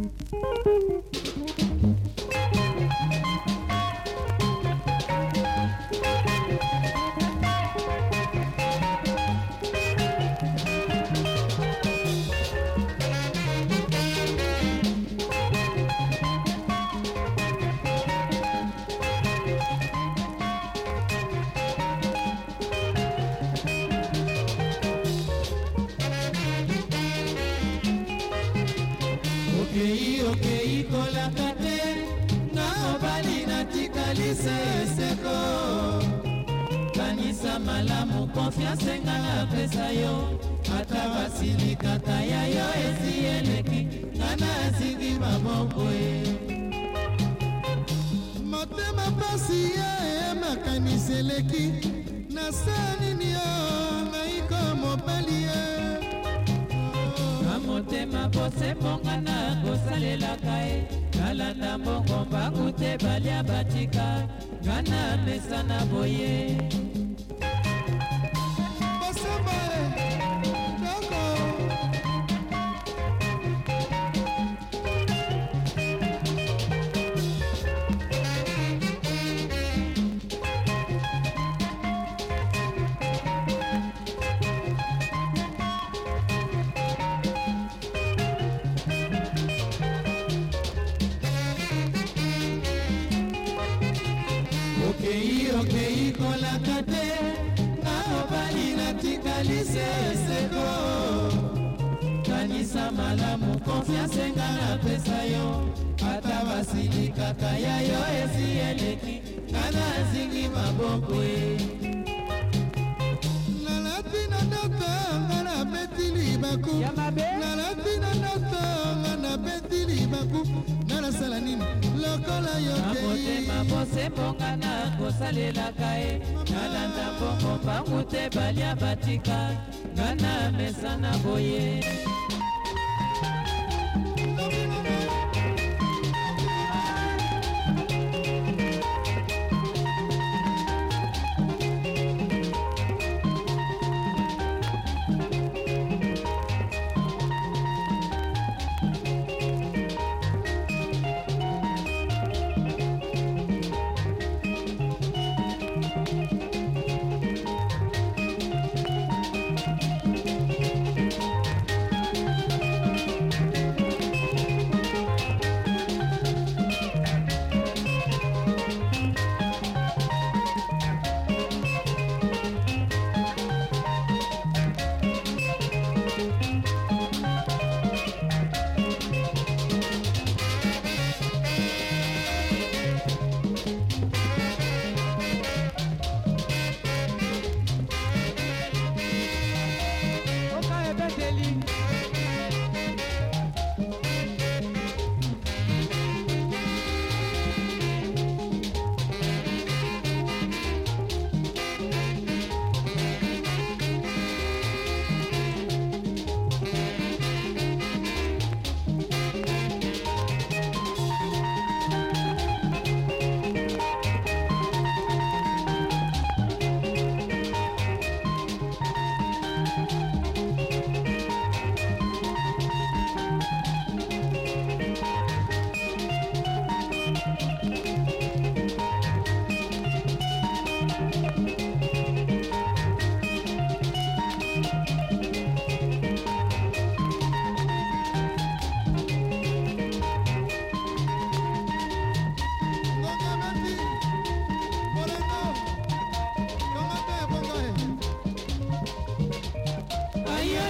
Thank you. okei okei kolaka te nga mobali natikalisa eseko kanisa malamu konfianse nga napesa yo ata basilikata ya yo esi eleki nga nazingi maboko e motema mpasi ya emakanisi eleki na se bosemonga na kosalelaka ye kalanda mbongo mbangu te balia batika nga na mesa na boye okei okei kolaka te nga mobali natikali seseko kanisa malamu konfiance nga napesa yo ata basilikaka ya yo esi eleki nga nazingi maboko e nalati na dokter nga nabetili bakuya mabe kosala nini lokola yokeyimotema posebonga na kosalelaka ye nalanda bongo mbangu te balia batika nga na mesa na boye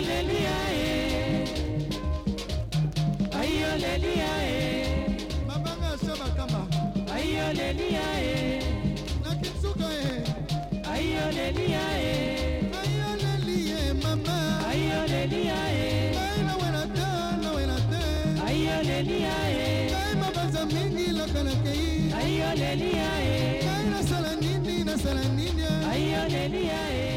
aleluya e ayi aleluya e babanga se bakamba ayi aleluya e na kinsuka e ayi aleluya e ayi aleluya mama ayi aleluya e ayi na wena te na wena te ayi aleluya e ayi mabanza mingi lakalakei ayi aleluya e ayi nasala nini nasala nini ayi aleluya e